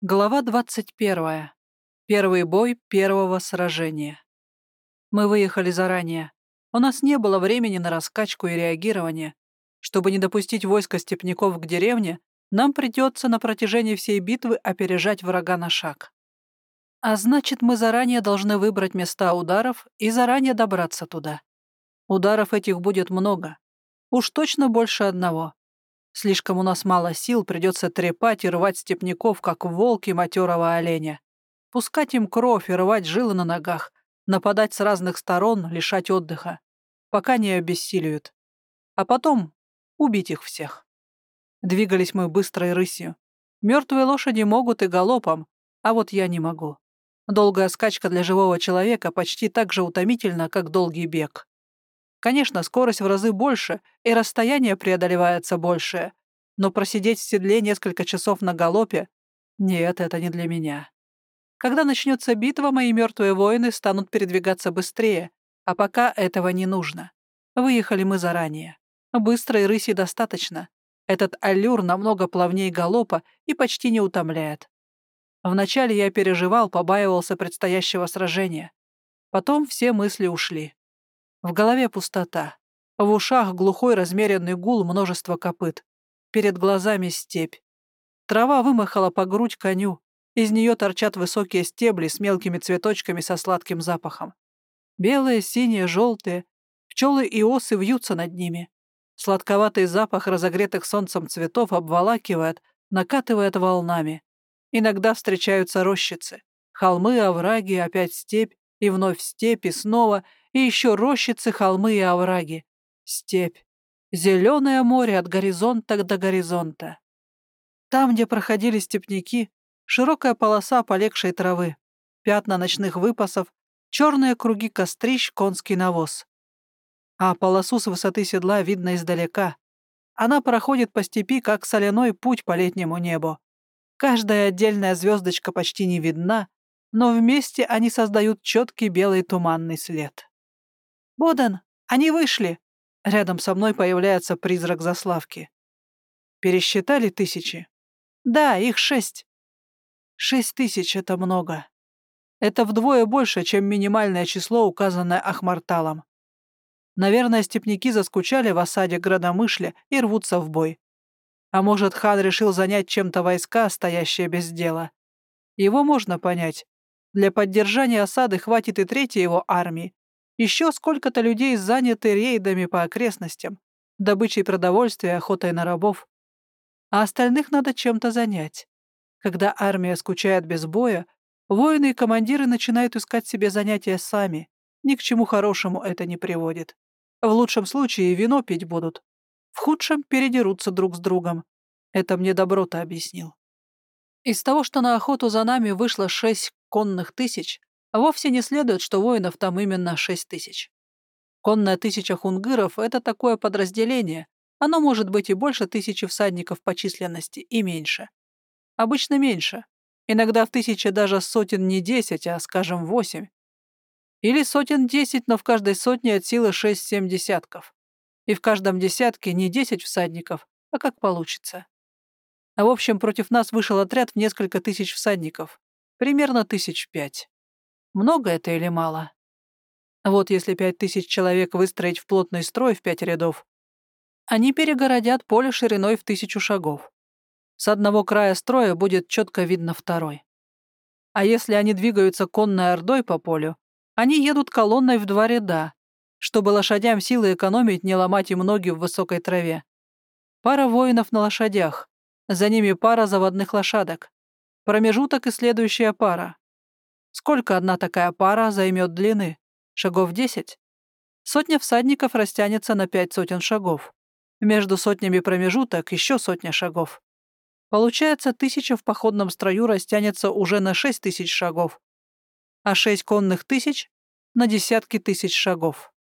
Глава 21. Первый бой первого сражения. Мы выехали заранее. У нас не было времени на раскачку и реагирование. Чтобы не допустить войска степняков к деревне, нам придется на протяжении всей битвы опережать врага на шаг. А значит, мы заранее должны выбрать места ударов и заранее добраться туда. Ударов этих будет много. Уж точно больше одного. Слишком у нас мало сил, придется трепать и рвать степняков, как волки матерого оленя. Пускать им кровь и рвать жилы на ногах, нападать с разных сторон, лишать отдыха, пока не обессилиют. А потом убить их всех. Двигались мы быстрой рысью. Мертвые лошади могут и галопом, а вот я не могу. Долгая скачка для живого человека почти так же утомительна, как долгий бег. Конечно, скорость в разы больше, и расстояние преодолевается большее, но просидеть в седле несколько часов на галопе — нет, это не для меня. Когда начнется битва, мои мертвые воины станут передвигаться быстрее, а пока этого не нужно. Выехали мы заранее. Быстрой рыси достаточно. Этот аллюр намного плавнее галопа и почти не утомляет. Вначале я переживал, побаивался предстоящего сражения. Потом все мысли ушли. В голове пустота. В ушах глухой размеренный гул множества копыт. Перед глазами степь. Трава вымахала по грудь коню. Из нее торчат высокие стебли с мелкими цветочками со сладким запахом. Белые, синие, желтые. Пчелы и осы вьются над ними. Сладковатый запах разогретых солнцем цветов обволакивает, накатывает волнами. Иногда встречаются рощицы. Холмы, овраги, опять степь, и вновь степь, и снова — и еще рощицы, холмы и овраги. Степь. Зеленое море от горизонта до горизонта. Там, где проходили степняки, широкая полоса полегшей травы, пятна ночных выпасов, черные круги кострищ, конский навоз. А полосу с высоты седла видно издалека. Она проходит по степи, как соляной путь по летнему небу. Каждая отдельная звездочка почти не видна, но вместе они создают четкий белый туманный след. «Бодан, они вышли!» Рядом со мной появляется призрак Заславки. «Пересчитали тысячи?» «Да, их шесть». «Шесть тысяч — это много. Это вдвое больше, чем минимальное число, указанное Ахмарталом. Наверное, степняки заскучали в осаде Градомышля и рвутся в бой. А может, хан решил занять чем-то войска, стоящие без дела. Его можно понять. Для поддержания осады хватит и третьей его армии, еще сколько-то людей заняты рейдами по окрестностям, добычей продовольствия, охотой на рабов. А остальных надо чем-то занять. Когда армия скучает без боя, воины и командиры начинают искать себе занятия сами. Ни к чему хорошему это не приводит. В лучшем случае вино пить будут. В худшем передерутся друг с другом. Это мне Доброта объяснил. Из того, что на охоту за нами вышло шесть конных тысяч, Вовсе не следует, что воинов там именно шесть тысяч. Конная тысяча хунгыров — это такое подразделение. Оно может быть и больше тысячи всадников по численности, и меньше. Обычно меньше. Иногда в тысяче даже сотен не десять, а, скажем, восемь. Или сотен десять, но в каждой сотне от силы шесть-семь десятков. И в каждом десятке не десять всадников, а как получится. А в общем, против нас вышел отряд в несколько тысяч всадников. Примерно тысяч пять. Много это или мало? Вот если пять тысяч человек выстроить в плотный строй в пять рядов, они перегородят поле шириной в тысячу шагов. С одного края строя будет четко видно второй. А если они двигаются конной ордой по полю, они едут колонной в два ряда, чтобы лошадям силы экономить, не ломать им ноги в высокой траве. Пара воинов на лошадях, за ними пара заводных лошадок. Промежуток и следующая пара. Сколько одна такая пара займет длины? Шагов десять? Сотня всадников растянется на пять сотен шагов. Между сотнями промежуток еще сотня шагов. Получается, тысяча в походном строю растянется уже на шесть тысяч шагов, а шесть конных тысяч — на десятки тысяч шагов.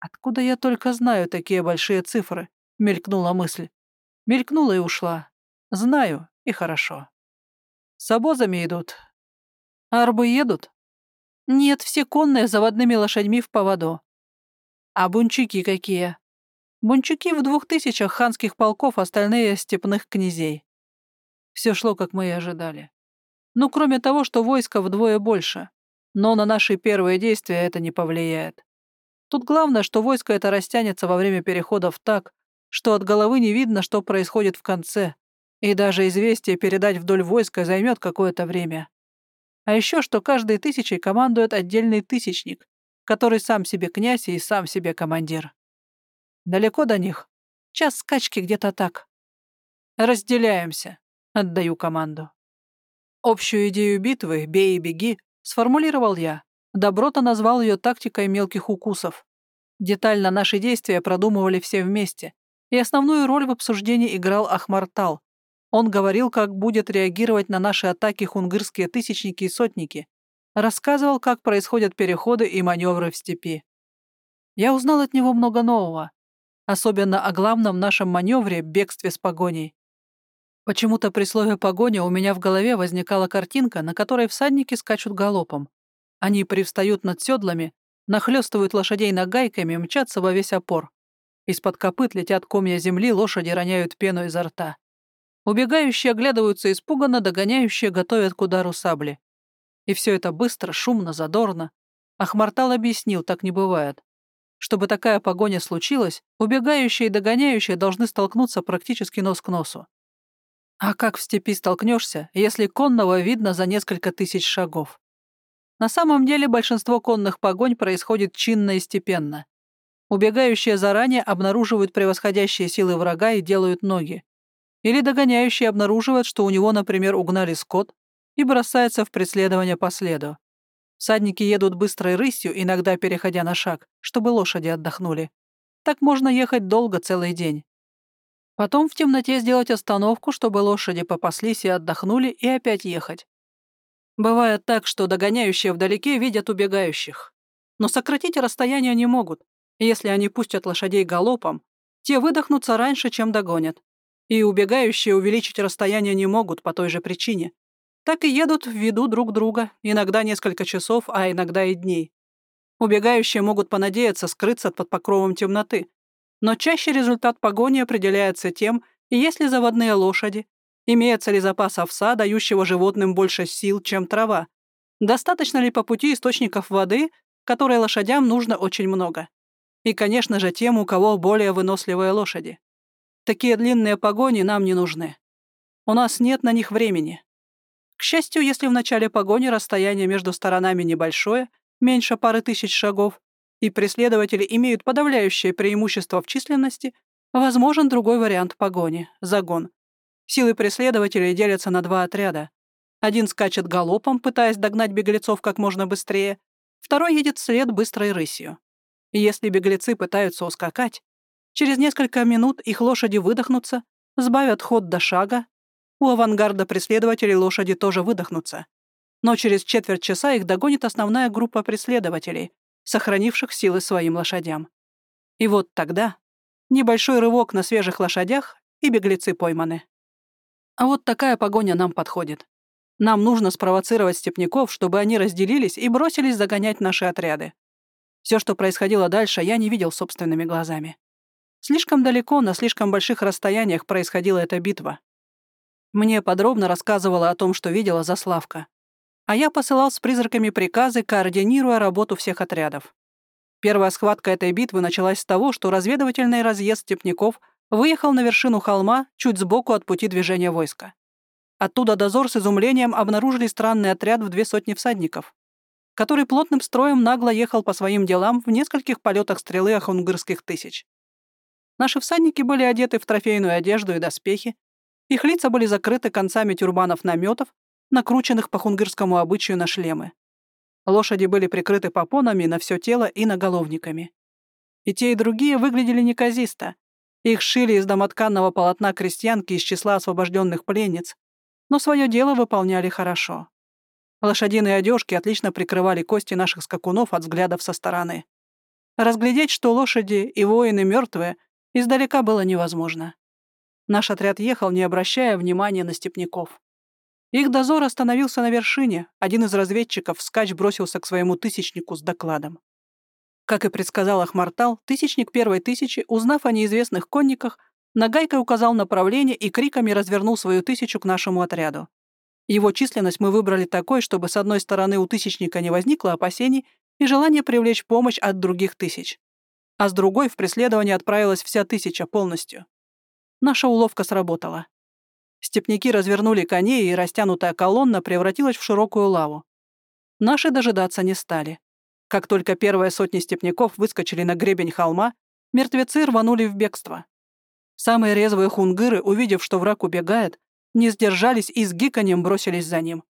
«Откуда я только знаю такие большие цифры?» — мелькнула мысль. Мелькнула и ушла. Знаю, и хорошо. С обозами идут, Арбы едут? Нет, все конные заводными лошадьми в поводу. А бунчуки какие? Бунчуки в двух тысячах ханских полков, остальные — степных князей. Все шло, как мы и ожидали. Ну, кроме того, что войско вдвое больше. Но на наши первые действия это не повлияет. Тут главное, что войско это растянется во время переходов так, что от головы не видно, что происходит в конце, и даже известие передать вдоль войска займет какое-то время. А еще, что каждой тысячей командует отдельный тысячник, который сам себе князь и сам себе командир. Далеко до них? Час скачки где-то так. Разделяемся. Отдаю команду. Общую идею битвы «бей и беги» сформулировал я. Доброта назвал ее тактикой мелких укусов. Детально наши действия продумывали все вместе, и основную роль в обсуждении играл Ахмартал. Он говорил, как будет реагировать на наши атаки хунгырские тысячники и сотники, рассказывал, как происходят переходы и маневры в степи. Я узнал от него много нового, особенно о главном нашем маневре — бегстве с погоней. Почему-то при слове «погоня» у меня в голове возникала картинка, на которой всадники скачут галопом. Они привстают над седлами, нахлестывают лошадей нагайками, мчатся во весь опор. Из-под копыт летят комья земли, лошади роняют пену изо рта. Убегающие оглядываются испуганно, догоняющие готовят к удару сабли. И все это быстро, шумно, задорно. Ахмартал объяснил, так не бывает. Чтобы такая погоня случилась, убегающие и догоняющие должны столкнуться практически нос к носу. А как в степи столкнешься, если конного видно за несколько тысяч шагов? На самом деле большинство конных погонь происходит чинно и степенно. Убегающие заранее обнаруживают превосходящие силы врага и делают ноги. Или догоняющие обнаруживают, что у него, например, угнали скот, и бросается в преследование по следу. Всадники едут быстрой рысью, иногда переходя на шаг, чтобы лошади отдохнули. Так можно ехать долго, целый день. Потом в темноте сделать остановку, чтобы лошади попаслись и отдохнули, и опять ехать. Бывает так, что догоняющие вдалеке видят убегающих. Но сократить расстояние не могут. Если они пустят лошадей галопом, те выдохнутся раньше, чем догонят. И убегающие увеличить расстояние не могут по той же причине так и едут в виду друг друга, иногда несколько часов, а иногда и дней. Убегающие могут понадеяться скрыться под покровом темноты, но чаще результат погони определяется тем, есть ли заводные лошади, имеется ли запас овса, дающего животным больше сил, чем трава, достаточно ли по пути источников воды, которые лошадям нужно очень много. И, конечно же, тем, у кого более выносливые лошади. Такие длинные погони нам не нужны. У нас нет на них времени. К счастью, если в начале погони расстояние между сторонами небольшое, меньше пары тысяч шагов, и преследователи имеют подавляющее преимущество в численности, возможен другой вариант погони — загон. Силы преследователей делятся на два отряда. Один скачет галопом, пытаясь догнать беглецов как можно быстрее, второй едет вслед быстрой рысью. если беглецы пытаются ускакать, через несколько минут их лошади выдохнутся, сбавят ход до шага у авангарда преследователей лошади тоже выдохнутся. Но через четверть часа их догонит основная группа преследователей, сохранивших силы своим лошадям. И вот тогда небольшой рывок на свежих лошадях, и беглецы пойманы. А вот такая погоня нам подходит. Нам нужно спровоцировать степняков, чтобы они разделились и бросились загонять наши отряды. Все, что происходило дальше, я не видел собственными глазами. Слишком далеко, на слишком больших расстояниях происходила эта битва. Мне подробно рассказывала о том, что видела Заславка. А я посылал с призраками приказы, координируя работу всех отрядов. Первая схватка этой битвы началась с того, что разведывательный разъезд степняков выехал на вершину холма чуть сбоку от пути движения войска. Оттуда дозор с изумлением обнаружили странный отряд в две сотни всадников, который плотным строем нагло ехал по своим делам в нескольких полетах стрелы ахунгырских тысяч. Наши всадники были одеты в трофейную одежду и доспехи, их лица были закрыты концами тюрбанов-наметов, накрученных по хунгырскому обычаю на шлемы. Лошади были прикрыты попонами на все тело и наголовниками. И те, и другие выглядели неказисто. Их шили из домотканного полотна крестьянки из числа освобожденных пленниц, но свое дело выполняли хорошо. Лошадиные одежки отлично прикрывали кости наших скакунов от взглядов со стороны. Разглядеть, что лошади и воины мертвые, издалека было невозможно. Наш отряд ехал, не обращая внимания на степняков. Их дозор остановился на вершине, один из разведчиков вскач бросился к своему тысячнику с докладом. Как и предсказал Ахмартал, тысячник первой тысячи, узнав о неизвестных конниках, нагайкой указал направление и криками развернул свою тысячу к нашему отряду. Его численность мы выбрали такой, чтобы с одной стороны у тысячника не возникло опасений и желание привлечь помощь от других тысяч, а с другой в преследование отправилась вся тысяча полностью. Наша уловка сработала. Степняки развернули коней, и растянутая колонна превратилась в широкую лаву. Наши дожидаться не стали. Как только первая сотня степняков выскочили на гребень холма, мертвецы рванули в бегство. Самые резвые хунгыры, увидев, что враг убегает, не сдержались и с гиканьем бросились за ним.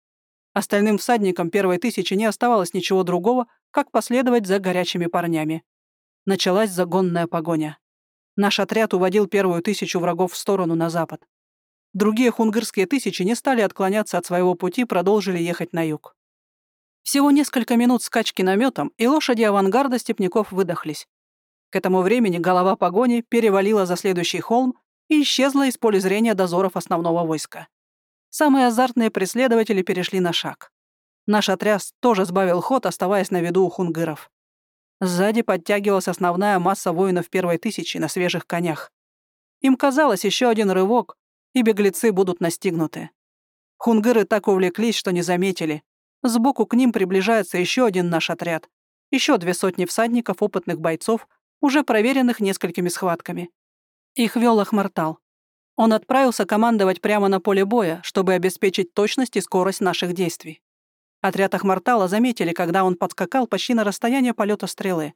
Остальным всадникам первой тысячи не оставалось ничего другого, как последовать за горячими парнями. Началась загонная погоня. Наш отряд уводил первую тысячу врагов в сторону на запад. Другие хунгырские тысячи не стали отклоняться от своего пути, продолжили ехать на юг. Всего несколько минут скачки наметом, и лошади авангарда степняков выдохлись. К этому времени голова погони перевалила за следующий холм и исчезла из поля зрения дозоров основного войска. Самые азартные преследователи перешли на шаг. Наш отряд тоже сбавил ход, оставаясь на виду у хунгыров. Сзади подтягивалась основная масса воинов первой тысячи на свежих конях. Им казалось еще один рывок, и беглецы будут настигнуты. Хунгыры так увлеклись, что не заметили. Сбоку к ним приближается еще один наш отряд. Еще две сотни всадников, опытных бойцов, уже проверенных несколькими схватками. Их вел Ахмартал. Он отправился командовать прямо на поле боя, чтобы обеспечить точность и скорость наших действий. Отряд Ахмартала заметили, когда он подскакал почти на расстояние полета стрелы.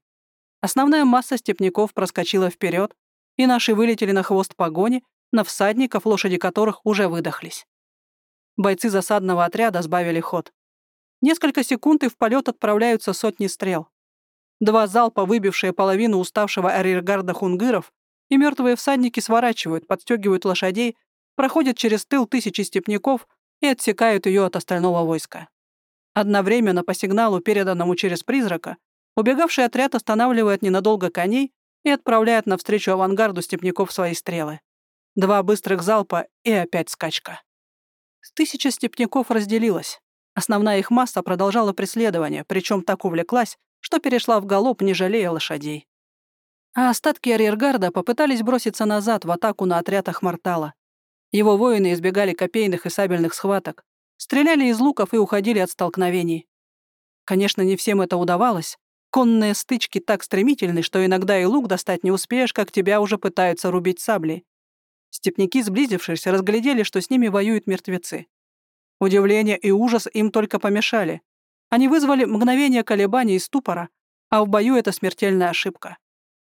Основная масса степняков проскочила вперед, и наши вылетели на хвост погони, на всадников, лошади которых уже выдохлись. Бойцы засадного отряда сбавили ход. Несколько секунд и в полет отправляются сотни стрел. Два залпа, выбившие половину уставшего арьергарда хунгыров, и мертвые всадники сворачивают, подстегивают лошадей, проходят через тыл тысячи степняков и отсекают ее от остального войска. Одновременно по сигналу, переданному через призрака, убегавший отряд останавливает ненадолго коней и отправляет навстречу авангарду степняков свои стрелы. Два быстрых залпа и опять скачка. Тысяча степняков разделилась. Основная их масса продолжала преследование, причем так увлеклась, что перешла в галоп, не жалея лошадей. А остатки арьергарда попытались броситься назад в атаку на отряд Ахмартала. Его воины избегали копейных и сабельных схваток, стреляли из луков и уходили от столкновений. Конечно, не всем это удавалось. Конные стычки так стремительны, что иногда и лук достать не успеешь, как тебя уже пытаются рубить саблей. Степняки, сблизившись, разглядели, что с ними воюют мертвецы. Удивление и ужас им только помешали. Они вызвали мгновение колебаний и ступора, а в бою это смертельная ошибка.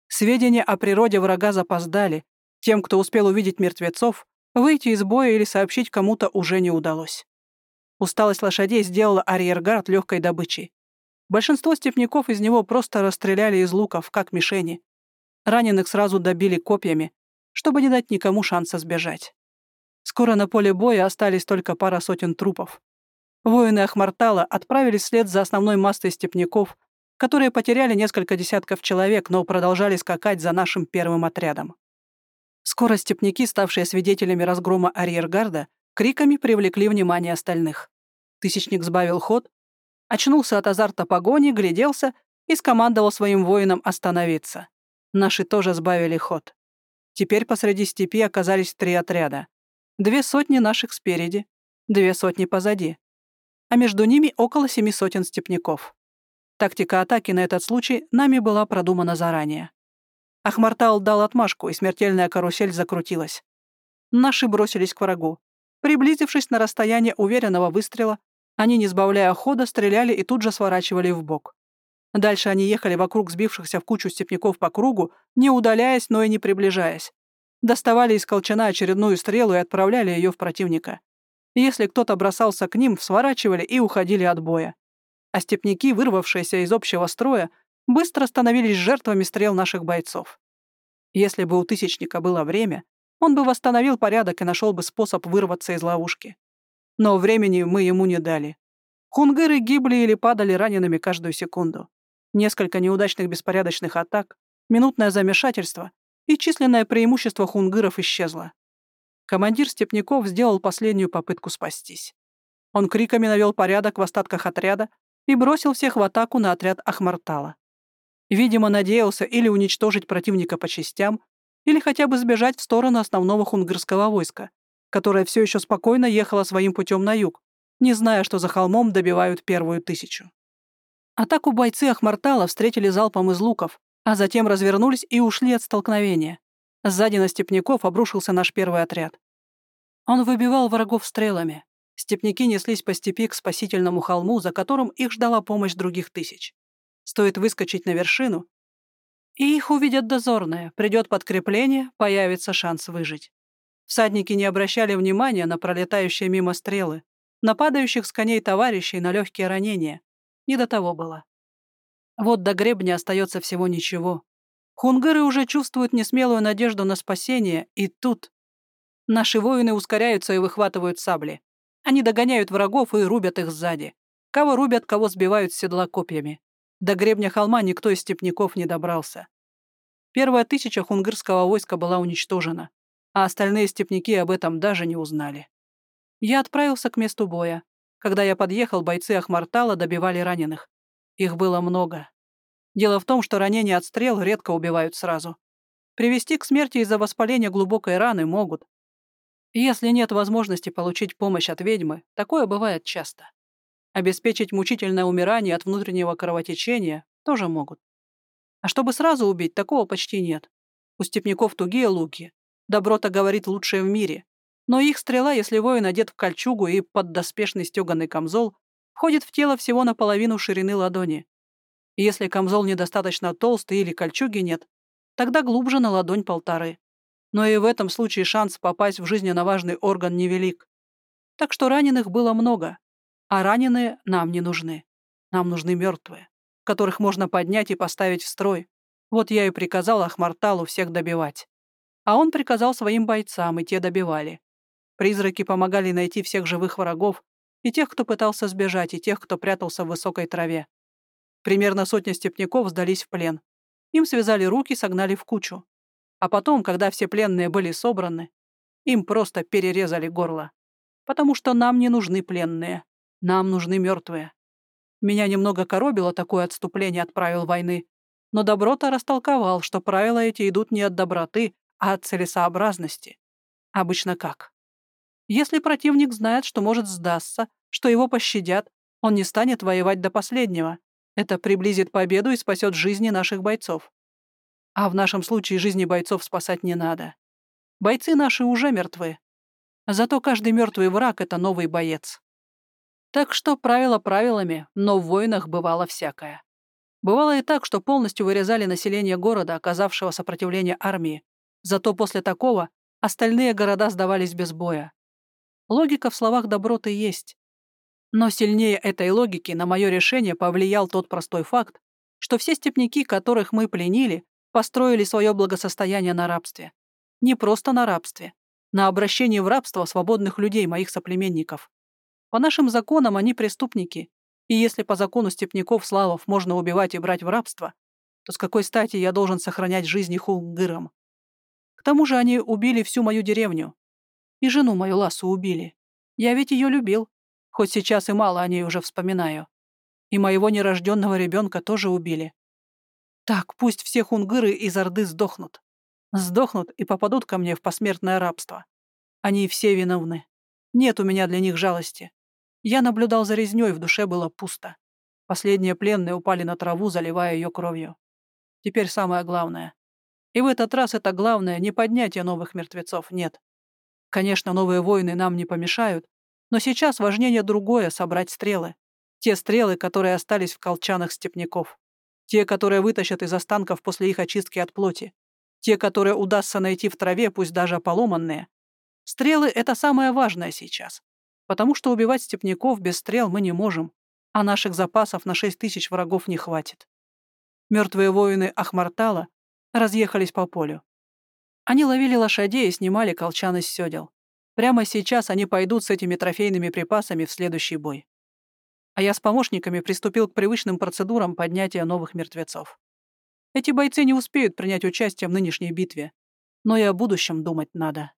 Сведения о природе врага запоздали. Тем, кто успел увидеть мертвецов, выйти из боя или сообщить кому-то уже не удалось. Усталость лошадей сделала арьергард легкой добычей. Большинство степняков из него просто расстреляли из луков, как мишени. Раненых сразу добили копьями, чтобы не дать никому шанса сбежать. Скоро на поле боя остались только пара сотен трупов. Воины Ахмартала отправились вслед за основной массой степняков, которые потеряли несколько десятков человек, но продолжали скакать за нашим первым отрядом. Скоро степняки, ставшие свидетелями разгрома арьергарда, криками привлекли внимание остальных. Тысячник сбавил ход, очнулся от азарта погони, гляделся и скомандовал своим воинам остановиться. Наши тоже сбавили ход. Теперь посреди степи оказались три отряда. Две сотни наших спереди, две сотни позади. А между ними около семи сотен степняков. Тактика атаки на этот случай нами была продумана заранее. Ахмартал дал отмашку, и смертельная карусель закрутилась. Наши бросились к врагу. Приблизившись на расстояние уверенного выстрела, они, не сбавляя хода, стреляли и тут же сворачивали в бок. Дальше они ехали вокруг сбившихся в кучу степняков по кругу, не удаляясь, но и не приближаясь. Доставали из колчана очередную стрелу и отправляли ее в противника. Если кто-то бросался к ним, сворачивали и уходили от боя. А степняки, вырвавшиеся из общего строя, быстро становились жертвами стрел наших бойцов. Если бы у Тысячника было время, он бы восстановил порядок и нашел бы способ вырваться из ловушки. Но времени мы ему не дали. Хунгыры гибли или падали ранеными каждую секунду несколько неудачных беспорядочных атак, минутное замешательство, и численное преимущество хунгыров исчезло. Командир Степняков сделал последнюю попытку спастись. Он криками навел порядок в остатках отряда и бросил всех в атаку на отряд Ахмартала. Видимо, надеялся или уничтожить противника по частям, или хотя бы сбежать в сторону основного хунгырского войска, которое все еще спокойно ехало своим путем на юг, не зная, что за холмом добивают первую тысячу. Атаку бойцы Ахмартала встретили залпом из луков, а затем развернулись и ушли от столкновения. Сзади на степняков обрушился наш первый отряд. Он выбивал врагов стрелами. Степняки неслись по степи к спасительному холму, за которым их ждала помощь других тысяч. Стоит выскочить на вершину, и их увидят дозорные, придет подкрепление, появится шанс выжить. Всадники не обращали внимания на пролетающие мимо стрелы, на падающих с коней товарищей на легкие ранения. Не до того было. Вот до гребня остается всего ничего. Хунгыры уже чувствуют несмелую надежду на спасение, и тут... Наши воины ускоряются и выхватывают сабли. Они догоняют врагов и рубят их сзади. Кого рубят, кого сбивают с седла копьями. До гребня холма никто из степняков не добрался. Первая тысяча хунгырского войска была уничтожена, а остальные степняки об этом даже не узнали. Я отправился к месту боя. Когда я подъехал, бойцы Ахмартала добивали раненых. Их было много. Дело в том, что ранения от стрел редко убивают сразу. Привести к смерти из-за воспаления глубокой раны могут. Если нет возможности получить помощь от ведьмы, такое бывает часто. Обеспечить мучительное умирание от внутреннего кровотечения тоже могут. А чтобы сразу убить, такого почти нет. У степняков тугие луки. Доброта говорит лучшее в мире. Но их стрела, если воин одет в кольчугу и поддоспешный стеганый камзол, входит в тело всего наполовину ширины ладони. И если камзол недостаточно толстый или кольчуги нет, тогда глубже на ладонь полторы. Но и в этом случае шанс попасть в жизненно важный орган невелик. Так что раненых было много, а раненые нам не нужны. Нам нужны мертвые, которых можно поднять и поставить в строй. Вот я и приказал Ахмарталу всех добивать. А он приказал своим бойцам, и те добивали. Призраки помогали найти всех живых врагов, и тех, кто пытался сбежать, и тех, кто прятался в высокой траве. Примерно сотня степняков сдались в плен. Им связали руки, согнали в кучу. А потом, когда все пленные были собраны, им просто перерезали горло. Потому что нам не нужны пленные. Нам нужны мертвые. Меня немного коробило такое отступление от правил войны, но Доброта растолковал, что правила эти идут не от доброты, а от целесообразности. Обычно как? Если противник знает, что может сдаться, что его пощадят, он не станет воевать до последнего. Это приблизит победу и спасет жизни наших бойцов. А в нашем случае жизни бойцов спасать не надо. Бойцы наши уже мертвы. Зато каждый мертвый враг — это новый боец. Так что правила правилами, но в войнах бывало всякое. Бывало и так, что полностью вырезали население города, оказавшего сопротивление армии. Зато после такого остальные города сдавались без боя. Логика в словах доброты есть. Но сильнее этой логики на мое решение повлиял тот простой факт, что все степняки, которых мы пленили, построили свое благосостояние на рабстве. Не просто на рабстве, на обращении в рабство свободных людей, моих соплеменников. По нашим законам они преступники, и если по закону степняков славов можно убивать и брать в рабство, то с какой стати я должен сохранять жизни хулгырам? К тому же они убили всю мою деревню. И жену мою Ласу убили. Я ведь ее любил, хоть сейчас и мало о ней уже вспоминаю. И моего нерожденного ребенка тоже убили. Так, пусть все хунгыры из Орды сдохнут. Сдохнут и попадут ко мне в посмертное рабство. Они все виновны. Нет у меня для них жалости. Я наблюдал за резнёй, в душе было пусто. Последние пленные упали на траву, заливая ее кровью. Теперь самое главное. И в этот раз это главное не поднятие новых мертвецов, нет. Конечно, новые войны нам не помешают, но сейчас важнее другое — собрать стрелы. Те стрелы, которые остались в колчанах степняков. Те, которые вытащат из останков после их очистки от плоти. Те, которые удастся найти в траве, пусть даже поломанные. Стрелы — это самое важное сейчас потому что убивать степняков без стрел мы не можем, а наших запасов на шесть тысяч врагов не хватит. Мертвые воины Ахмартала разъехались по полю. Они ловили лошадей и снимали колчан из седел. Прямо сейчас они пойдут с этими трофейными припасами в следующий бой. А я с помощниками приступил к привычным процедурам поднятия новых мертвецов. Эти бойцы не успеют принять участие в нынешней битве, но и о будущем думать надо.